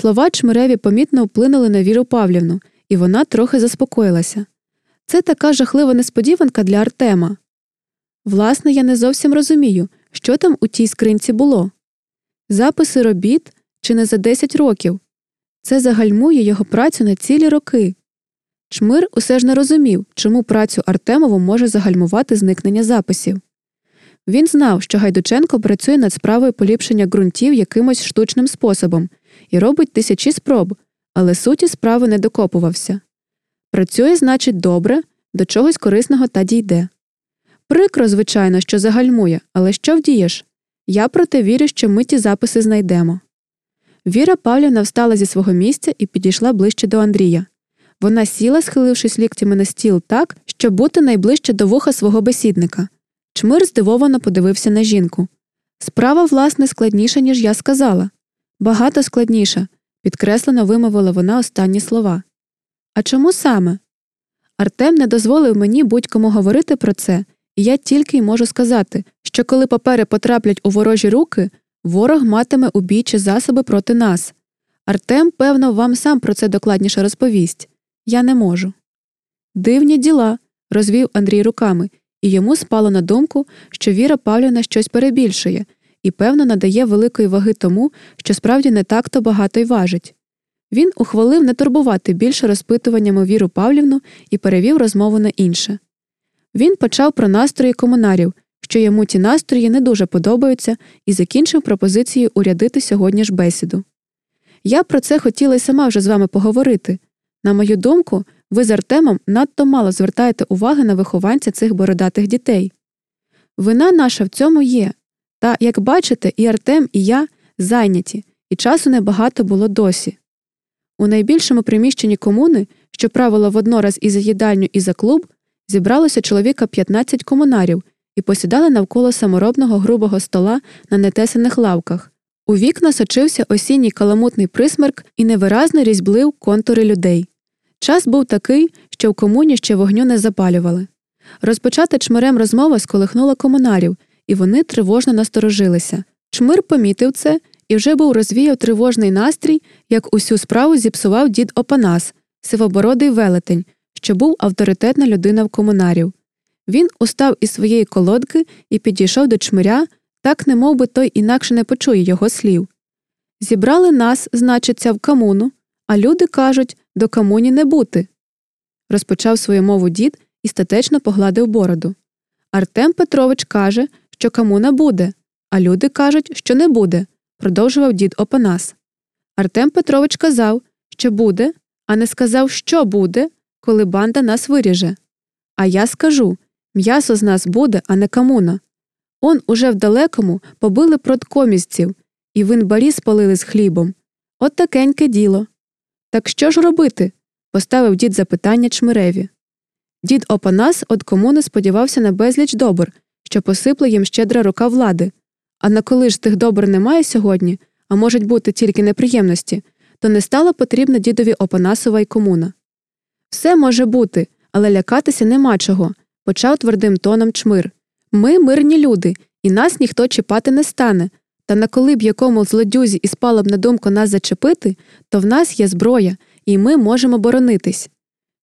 Слова Чмиреві помітно вплинули на Віру Павлівну, і вона трохи заспокоїлася. Це така жахлива несподіванка для Артема. Власне, я не зовсім розумію, що там у тій скринці було. Записи робіт чи не за 10 років. Це загальмує його працю на цілі роки. Чмир усе ж не розумів, чому працю Артемову може загальмувати зникнення записів. Він знав, що Гайдученко працює над справою поліпшення ґрунтів якимось штучним способом і робить тисячі спроб, але суті справи не докопувався. Працює, значить, добре, до чогось корисного та дійде. Прикро, звичайно, що загальмує, але що вдієш? Я проте вірю, що ми ті записи знайдемо. Віра Павлівна встала зі свого місця і підійшла ближче до Андрія. Вона сіла, схилившись ліктями на стіл так, щоб бути найближче до вуха свого бесідника. Чмир здивовано подивився на жінку. Справа, власне, складніша, ніж я сказала. Багато складніша, підкреслено вимовила вона останні слова. А чому саме? Артем не дозволив мені будь-кому говорити про це, і я тільки й можу сказати, що коли папери потраплять у ворожі руки, ворог матиме у бій засоби проти нас. Артем, певно, вам сам про це докладніше розповість. Я не можу. Дивні діла, розвів Андрій руками, і йому спало на думку, що Віра Павлівна щось перебільшує і, певно, надає великої ваги тому, що справді не так то багато й важить. Він ухвалив не турбувати більше розпитуваннями Віру Павлівну і перевів розмову на інше. Він почав про настрої комунарів, що йому ті настрої не дуже подобаються, і закінчив пропозицією урядити сьогодні ж бесіду. Я про це хотіла й сама вже з вами поговорити. На мою думку, ви з Артемом надто мало звертаєте уваги на вихованця цих бородатих дітей. Вина наша в цьому є. Та, як бачите, і Артем, і я зайняті, і часу небагато було досі. У найбільшому приміщенні комуни, що правило воднораз і за їдальню, і за клуб, зібралося чоловіка 15 комунарів і посідали навколо саморобного грубого стола на нетесаних лавках. У вікна сочився осінній каламутний присмерк і невиразно різьблив контури людей. Час був такий, що в комуні ще вогню не запалювали. Розпочата чмирем розмова сколихнула комунарів, і вони тривожно насторожилися. Чмир помітив це і вже був розвіяв тривожний настрій, як усю справу зіпсував дід Опанас, сивобородий велетень, що був авторитетна людина в комунарів. Він устав із своєї колодки і підійшов до чмиря, так не би той інакше не почує його слів. Зібрали нас, значиться, в комуну, а люди кажуть до комуні не бути. Розпочав свою мову дід і статечно погладив бороду. Артем Петрович каже, що комуна буде, а люди кажуть, що не буде, продовжував дід Опанас. Артем Петрович казав, що буде, а не сказав, що буде, коли банда нас виріже. А я скажу м'ясо з нас буде, а не комуна. Он уже в далекому побили продкомісців, і в інбарі спалили з хлібом. От такеньке діло. Так що ж робити? поставив дід запитання чмиреві. Дід Опанас од комуни сподівався на безліч добр, що посипле їм щедра рука влади. А на коли ж тих добр немає сьогодні, а можуть бути тільки неприємності, то не стало потрібна дідові Опанасова й комуна. Все може бути, але лякатися нема чого, почав твердим тоном чмир. Ми мирні люди, і нас ніхто чіпати не стане. Та на коли б якому злодюзі і спало б на думку нас зачепити, то в нас є зброя, і ми можемо боронитись.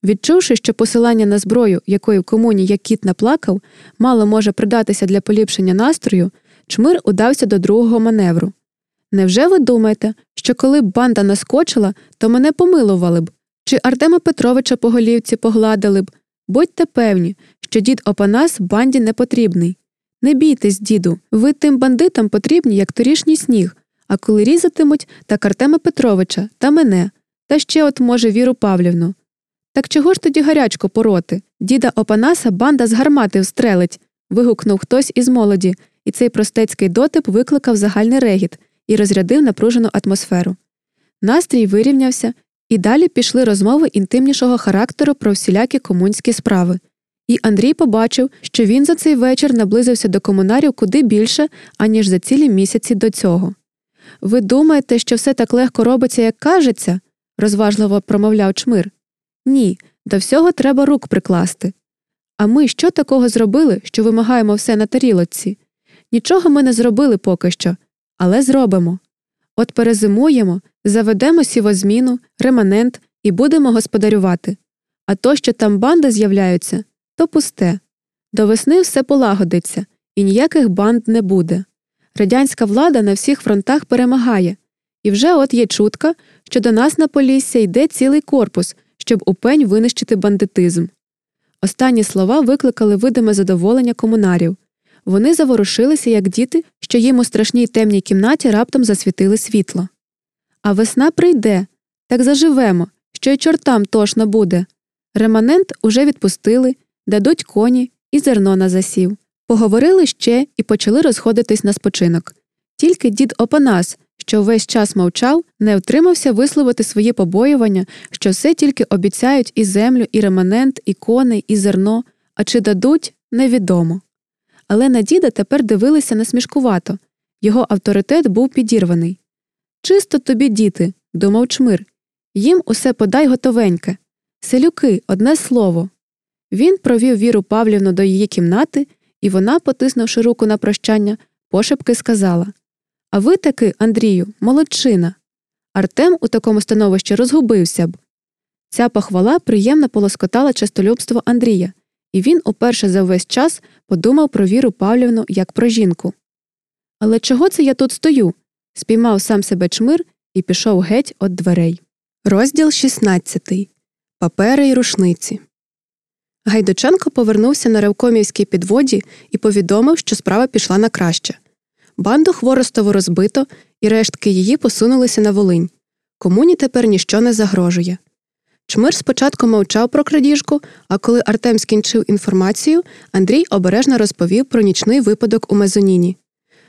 Відчувши, що посилання на зброю, якою комуні як кіт наплакав, мало може придатися для поліпшення настрою, чмир удався до другого маневру. Невже ви думаєте, що коли б банда наскочила, то мене помилували б, чи Артема Петровича по голівці погладили б? Будьте певні, що дід Опанас банді не потрібний. Не бійтесь, діду, ви тим бандитам потрібні, як торішній сніг, а коли різатимуть, так Артема Петровича та мене, та ще от, може, Віру Павлівну. Так чого ж тоді гарячко пороти? Діда Опанаса банда з гармати встрелить. вигукнув хтось із молоді, і цей простецький дотип викликав загальний регіт і розрядив напружену атмосферу. Настрій вирівнявся, і далі пішли розмови інтимнішого характеру про всілякі комунські справи. І Андрій побачив, що він за цей вечір наблизився до комунарів куди більше, аніж за цілі місяці до цього. Ви думаєте, що все так легко робиться, як кажеться? розважливо промовляв чмир. Ні, до всього треба рук прикласти. А ми що такого зробили, що вимагаємо все на тарілоці? Нічого ми не зробили поки що, але зробимо. От перезимуємо, Заведемо сівозміну, реманент і будемо господарювати. А то, що там банди з'являються, то пусте. До весни все полагодиться, і ніяких банд не буде. Радянська влада на всіх фронтах перемагає, і вже от є чутка, що до нас на Полісся йде цілий корпус, щоб у пень винищити бандитизм. Останні слова викликали видиме задоволення комунарів. Вони заворушилися, як діти, що їм у страшній темній кімнаті раптом засвітили світло. А весна прийде, так заживемо, що й чортам тошно буде. Реманент уже відпустили, дадуть коні і зерно на засів. Поговорили ще і почали розходитись на спочинок. Тільки дід Опанас, що весь час мовчав, не втримався висловити свої побоювання, що все тільки обіцяють і землю, і реманент, і коней, і зерно, а чи дадуть невідомо. Але на діда тепер дивилися насмішкувато його авторитет був підірваний. Чисто тобі, діти, думав чмир, їм усе подай готовеньке. Селюки, одне слово. Він провів Віру Павлівну до її кімнати, і вона, потиснувши руку на прощання, пошепки сказала А ви таки, Андрію, молодчина. Артем у такому становищі розгубився б. Ця похвала приємно полоскотала честолюбство Андрія, і він уперше за весь час подумав про Віру Павлівну як про жінку. Але чого це я тут стою? спіймав сам себе чмир і пішов геть від дверей. Розділ 16. Папери й рушниці. Гайдученко повернувся на ревкомівській підводі і повідомив, що справа пішла на краще. Банду хворостову розбито, і рештки її посунулися на Волинь. Комуні тепер ніщо не загрожує. Чмир спочатку мовчав про крадіжку, а коли Артем скінчив інформацію, Андрій обережно розповів про нічний випадок у Мезоніні.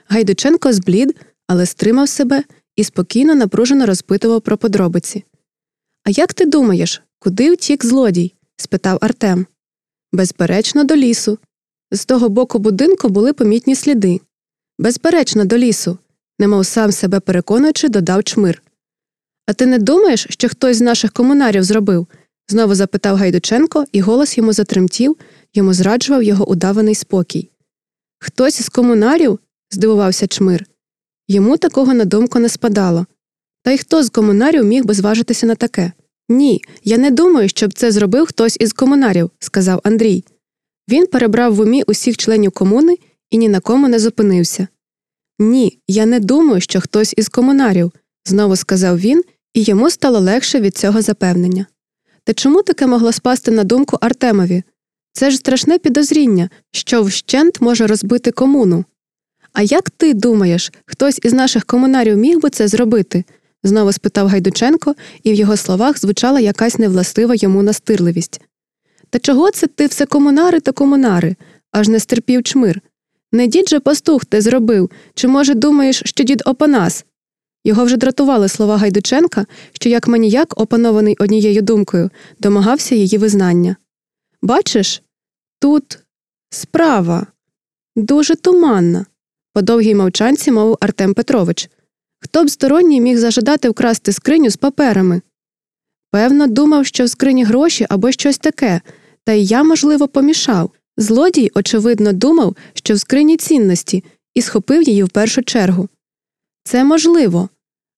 Гайдученко зблід, але стримав себе і спокійно напружено розпитував про подробиці. А як ти думаєш, куди втік злодій? спитав Артем. Безперечно, до лісу. З того боку будинку були помітні сліди. Безперечно, до лісу, немов сам себе переконуючи, додав чмир. А ти не думаєш, що хтось з наших комунарів зробив? знову запитав Гайдученко, і голос йому затремтів, йому зраджував його удаваний спокій. Хтось з комунарів? здивувався чмир. Йому такого на думку не спадало. Та й хто з комунарів міг би зважитися на таке? Ні, я не думаю, щоб це зробив хтось із комунарів, сказав Андрій. Він перебрав в умі усіх членів комуни і ні на кому не зупинився. Ні, я не думаю, що хтось із комунарів, знову сказав він, і йому стало легше від цього запевнення. Та чому таке могло спасти на думку Артемові? Це ж страшне підозріння, що вщент може розбити комуну. А як ти думаєш, хтось із наших комунарів міг би це зробити? знову спитав Гайдученко, і в його словах звучала якась невластива йому настирливість. Та чого це ти все комунари та комунари? аж не стерпів чмир. Не дід же пастух ти зробив, чи, може, думаєш, що дід Опанас? Його вже дратували слова Гайдученка, що як маніяк, опанований однією думкою, домагався її визнання. Бачиш, тут справа дуже туманна, по довгій мовчанці мовив Артем Петрович. Хто б сторонній міг зажадати вкрасти скриню з паперами? Певно, думав, що в скрині гроші або щось таке, та й я, можливо, помішав. Злодій, очевидно, думав, що в скрині цінності, і схопив її в першу чергу. Це можливо,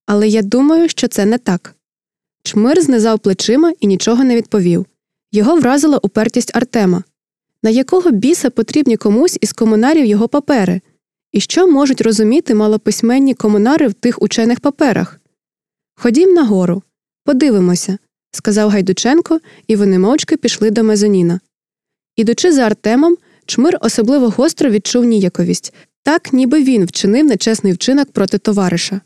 але я думаю, що це не так. Чмир знизав плечима і нічого не відповів. Його вразила упертість Артема. На якого біса потрібні комусь із комунарів його папери? І що можуть розуміти малописьменні комунари в тих учених паперах? Ходім нагору, подивимося, сказав Гайдученко, і вони мовчки пішли до Мезоніна. Ідучи за Артемом, чмир особливо гостро відчув ніяковість, так ніби він вчинив нечесний вчинок проти товариша.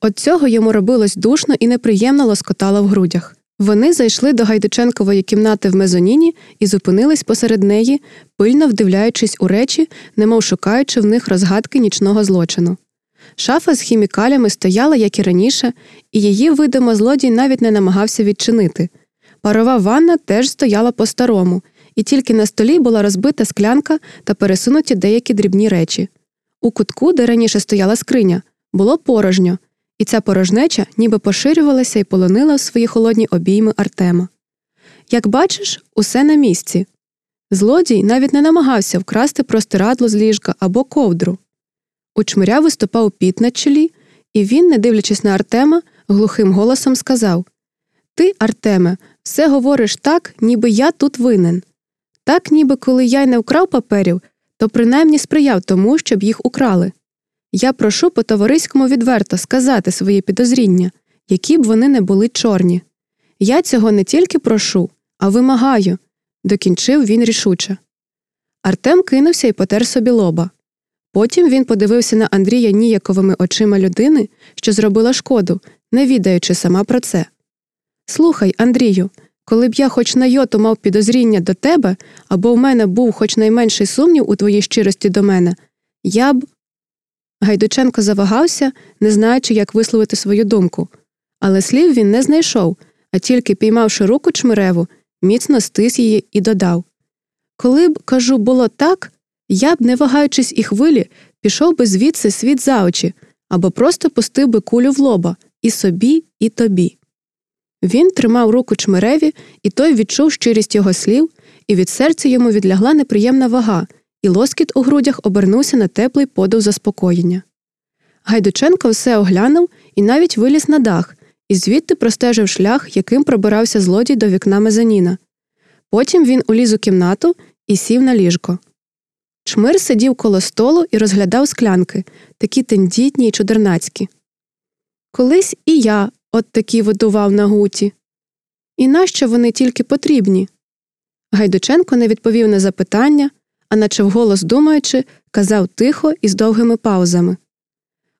От цього йому робилось душно і неприємно лоскотало в грудях. Вони зайшли до Гайдученкової кімнати в мезоніні і зупинились посеред неї, пильно вдивляючись у речі, немов шукаючи в них розгадки нічного злочину. Шафа з хімікалями стояла, як і раніше, і її, видимо, злодій навіть не намагався відчинити. Парова ванна теж стояла по старому, і тільки на столі була розбита склянка та пересунуті деякі дрібні речі. У кутку, де раніше стояла скриня, було порожньо, і ця порожнеча ніби поширювалася і полонила в свої холодні обійми Артема. Як бачиш, усе на місці. Злодій навіть не намагався вкрасти простирадло з ліжка або ковдру. У чмиря виступав піт на чолі, і він, не дивлячись на Артема, глухим голосом сказав Ти, Артеме, все говориш так, ніби я тут винен. Так, ніби коли я й не вкрав паперів, то принаймні сприяв тому, щоб їх украли. Я прошу по товариському відверто сказати свої підозріння, які б вони не були чорні. Я цього не тільки прошу, а вимагаю, докінчив він рішуче. Артем кинувся і потер собі лоба. Потім він подивився на Андрія ніяковими очима людини, що зробила шкоду, не відаючи сама про це. Слухай, Андрію, коли б я хоч на йоту мав підозріння до тебе, або в мене був хоч найменший сумнів у твоїй щирості до мене, я б. Гайдученко завагався, не знаючи, як висловити свою думку. Але слів він не знайшов, а тільки піймавши руку чмиреву, міцно стис її і додав Коли б, кажу, було так, я б, не вагаючись і хвилі, пішов би звідси світ за очі або просто пустив би кулю в лоба і собі, і тобі. Він тримав руку чмиреві, і той відчув щирість його слів, і від серця йому відлягла неприємна вага, і лоскіт у грудях обернувся на теплий подув заспокоєння. Гайдученко все оглянув і навіть виліз на дах, і звідти простежив шлях, яким пробирався злодій до вікна мезаніна. Потім він уліз у кімнату і сів на ліжко. Чмир сидів коло столу і розглядав склянки, такі тендітні й чудернацькі. Колись і я от такі видував на гуті. І нащо вони тільки потрібні? Гайдученко не відповів на запитання, а наче вголос думаючи, казав тихо і з довгими паузами.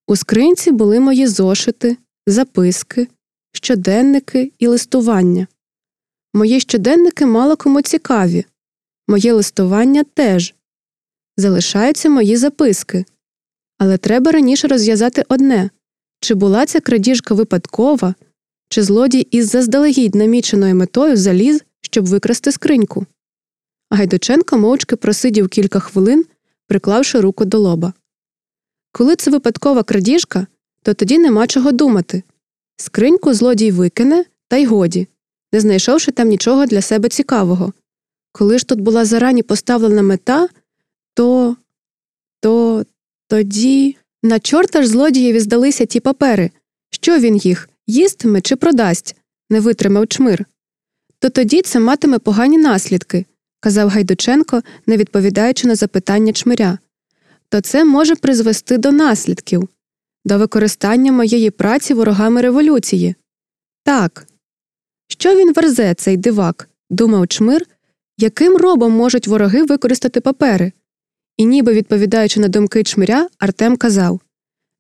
У скринці були мої зошити, записки, щоденники і листування. Мої щоденники мало кому цікаві, моє листування теж. Залишаються мої записки. Але треба раніше розв'язати одне чи була ця крадіжка випадкова, чи злодій із заздалегідь наміченою метою заліз, щоб викрасти скриньку. Гайдученко мовчки просидів кілька хвилин, приклавши руку до лоба. Коли це випадкова крадіжка, то тоді нема чого думати. Скриньку злодій викине, та й годі, не знайшовши там нічого для себе цікавого. Коли ж тут була зарані поставлена мета, то. то тоді. На чорта ж злодієві здалися ті папери. Що він їх їстиме чи продасть, не витримав чмир. То тоді це матиме погані наслідки, казав Гайдученко, не відповідаючи на запитання чмиря. То це може призвести до наслідків, до використання моєї праці ворогами революції. Так. Що він верзе, цей дивак, думав чмир, яким робом можуть вороги використати папери? І ніби відповідаючи на думки чмиря, Артем казав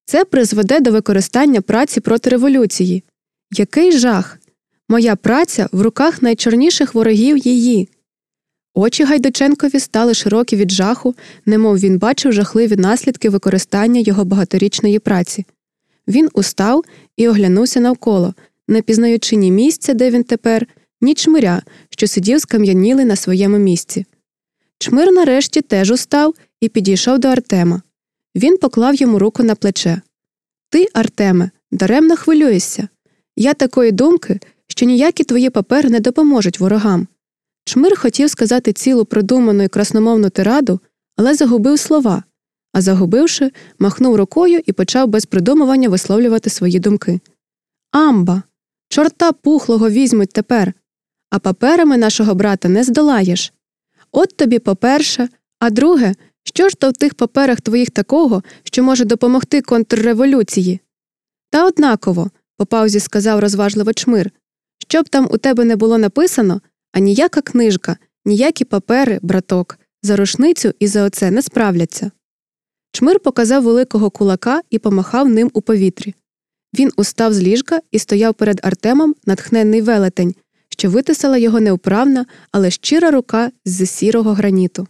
це призведе до використання праці проти революції. Який жах! Моя праця в руках найчорніших ворогів її. Очі Гайдученкові стали широкі від жаху, немов він бачив жахливі наслідки використання його багаторічної праці. Він устав і оглянувся навколо, не пізнаючи ні місця, де він тепер, ні чмиря, що сидів скам'янілий на своєму місці. Чмир нарешті теж устав і підійшов до Артема. Він поклав йому руку на плече. Ти, Артеме, даремно хвилюєшся. Я такої думки, що ніякі твої папери не допоможуть ворогам. Чмир хотів сказати цілу продуману і красномовну тираду, але загубив слова, а загубивши, махнув рукою і почав без придумування висловлювати свої думки. Амба, чорта пухлого візьмуть тепер, а паперами нашого брата не здолаєш. От тобі, по перше, а друге, що ж то в тих паперах твоїх такого, що може допомогти контрреволюції? Та однаково, по паузі сказав розважливо чмир, щоб там у тебе не було написано, а ніяка книжка, ніякі папери, браток, за рушницю і за оце не справляться. Чмир показав великого кулака і помахав ним у повітрі. Він устав з ліжка і стояв перед Артемом натхненний велетень, що витисала його неуправна, але щира рука з сірого граніту.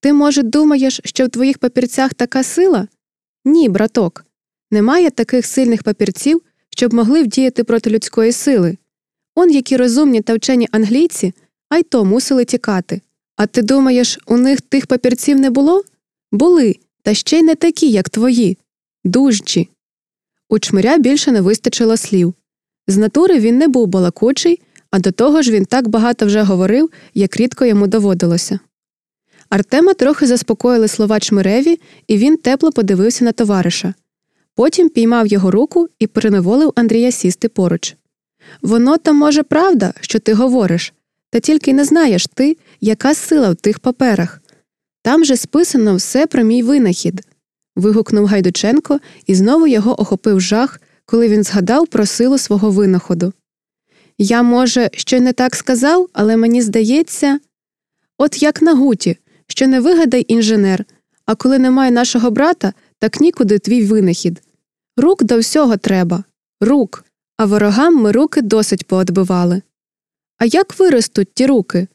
Ти, може, думаєш, що в твоїх папірцях така сила? Ні, браток. Немає таких сильних папірців, щоб могли вдіяти проти людської сили. Он які розумні та вчені англійці, а й то мусили тікати. А ти думаєш, у них тих папірців не було? Були, та ще й не такі, як твої. Дужчі. У чмиря більше не вистачило слів. З натури він не був балакучий, а до того ж він так багато вже говорив, як рідко йому доводилося. Артема трохи заспокоїли слова чмиреві, і він тепло подивився на товариша. Потім піймав його руку і приневолив Андрія сісти поруч. Воно там, може, правда, що ти говориш, та тільки не знаєш ти, яка сила в тих паперах. Там же списано все про мій винахід. вигукнув Гайдученко, і знову його охопив жах, коли він згадав про силу свого винаходу. Я, може, що не так сказав, але мені здається, от як на гуті, що не вигадай інженер, а коли немає нашого брата, так нікуди твій винахід. Рук до всього треба, рук, а ворогам ми руки досить поотбивали. А як виростуть ті руки?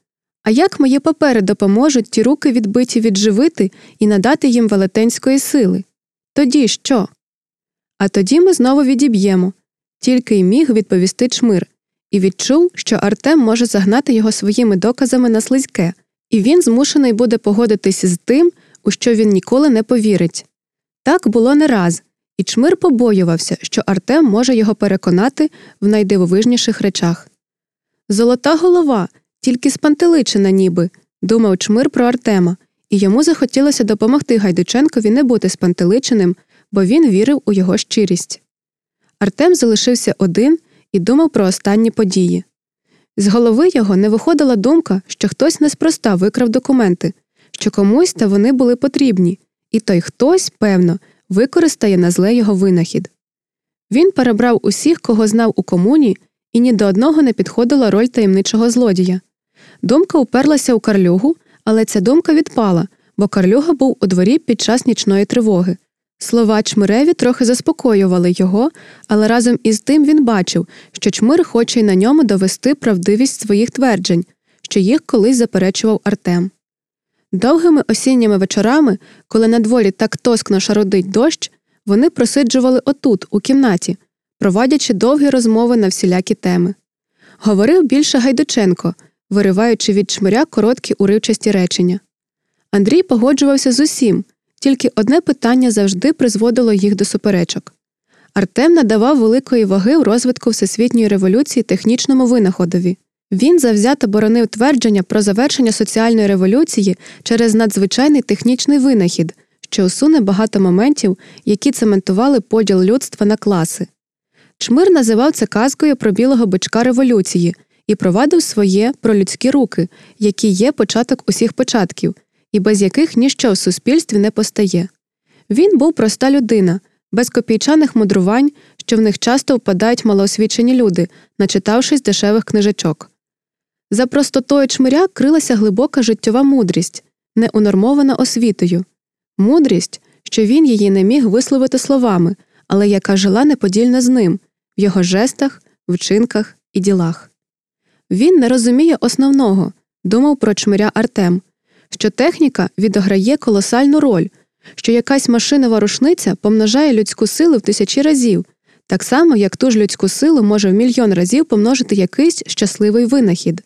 А як мої папери допоможуть ті руки відбиті відживити і надати їм велетенської сили? Тоді що? А тоді ми знову відіб'ємо, тільки й міг відповісти чмир, і відчув, що Артем може загнати його своїми доказами на слизьке, і він змушений буде погодитись з тим, у що він ніколи не повірить. Так було не раз, і чмир побоювався, що Артем може його переконати в найдивовижніших речах. Золота голова, тільки спантеличена, ніби, думав чмир про Артема, і йому захотілося допомогти Гайдученкові не бути спантеличеним, бо він вірив у його щирість. Артем залишився один і думав про останні події. З голови його не виходила думка, що хтось неспроста викрав документи, що комусь та вони були потрібні, і той хтось, певно, використає на зле його винахід. Він перебрав усіх, кого знав у комуні, і ні до одного не підходила роль таємничого злодія. Думка уперлася у карлюгу, але ця думка відпала, бо карлюга був у дворі під час нічної тривоги. Слова чмиреві трохи заспокоювали його, але разом із тим він бачив, що чмир хоче й на ньому довести правдивість своїх тверджень, що їх колись заперечував Артем. Довгими осінніми вечорами, коли на дворі так тоскно шародить дощ, вони просиджували отут, у кімнаті, проводячи довгі розмови на всілякі теми. Говорив більше Гайдученко, вириваючи від чмиря короткі уривчасті речення. Андрій погоджувався з усім, тільки одне питання завжди призводило їх до суперечок. Артем надавав великої ваги у розвитку всесвітньої революції технічному винаходові. Він завзято боронив твердження про завершення соціальної революції через надзвичайний технічний винахід, що усуне багато моментів, які цементували поділ людства на класи. Чмир називав це казкою про білого бичка революції і провадив своє про людські руки, які є початок усіх початків, і без яких ніщо в суспільстві не постає. Він був проста людина, без копійчаних мудрувань, що в них часто впадають малоосвічені люди, начитавшись дешевих книжечок. За простотою чмиря крилася глибока життєва мудрість, не унормована освітою, мудрість, що він її не міг висловити словами, але яка жила неподільно з ним в його жестах, вчинках і ділах. Він не розуміє основного, думав про чмиря Артем, що техніка відограє колосальну роль, що якась машинова рушниця помножає людську силу в тисячі разів, так само, як ту ж людську силу може в мільйон разів помножити якийсь щасливий винахід.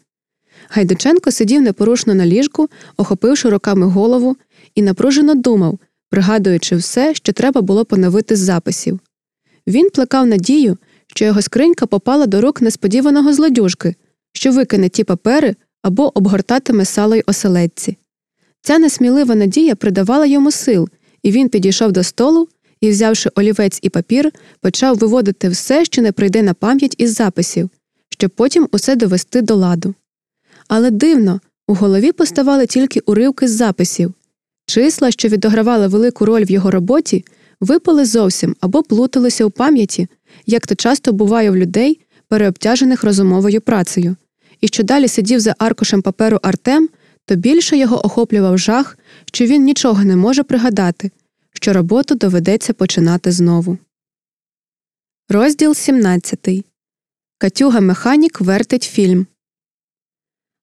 Гайдученко сидів непорушно на ліжку, охопивши руками голову, і напружено думав, пригадуючи все, що треба було поновити з записів. Він плекав надію, що його скринька попала до рук несподіваного злодюжки, що викине ті папери або обгортатиме сало й оселедці. Ця несмілива надія придавала йому сил, і він підійшов до столу і, взявши олівець і папір, почав виводити все, що не прийде на пам'ять із записів, щоб потім усе довести до ладу. Але дивно, у голові поставали тільки уривки з записів. Числа, що відогравали велику роль в його роботі, випали зовсім або плуталися у пам'яті, як то часто буває в людей, переобтяжених розумовою працею. І що далі сидів за аркушем паперу Артем, то більше його охоплював жах, що він нічого не може пригадати, що роботу доведеться починати знову. Розділ 17 Катюга Механік вертить фільм.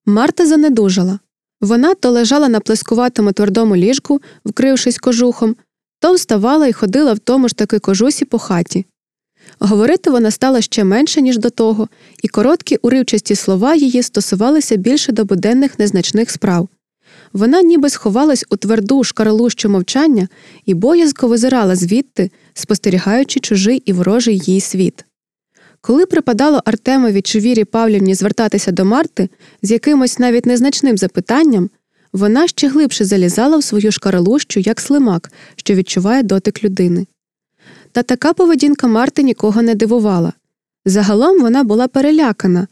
Марта занедужала. Вона то лежала на плескуватому твердому ліжку, вкрившись кожухом, то вставала і ходила в тому ж таки кожусі по хаті. Говорити вона стала ще менше, ніж до того, і короткі уривчасті слова її стосувалися більше до буденних незначних справ. Вона ніби сховалась у тверду шкаралущу мовчання і боязко визирала звідти, спостерігаючи чужий і ворожий їй світ. Коли припадало Артемові чи Вірі Павлівні звертатися до Марти з якимось навіть незначним запитанням, вона ще глибше залізала в свою шкаралущу, як слимак, що відчуває дотик людини. Та така поведінка Марти нікого не дивувала. Загалом вона була перелякана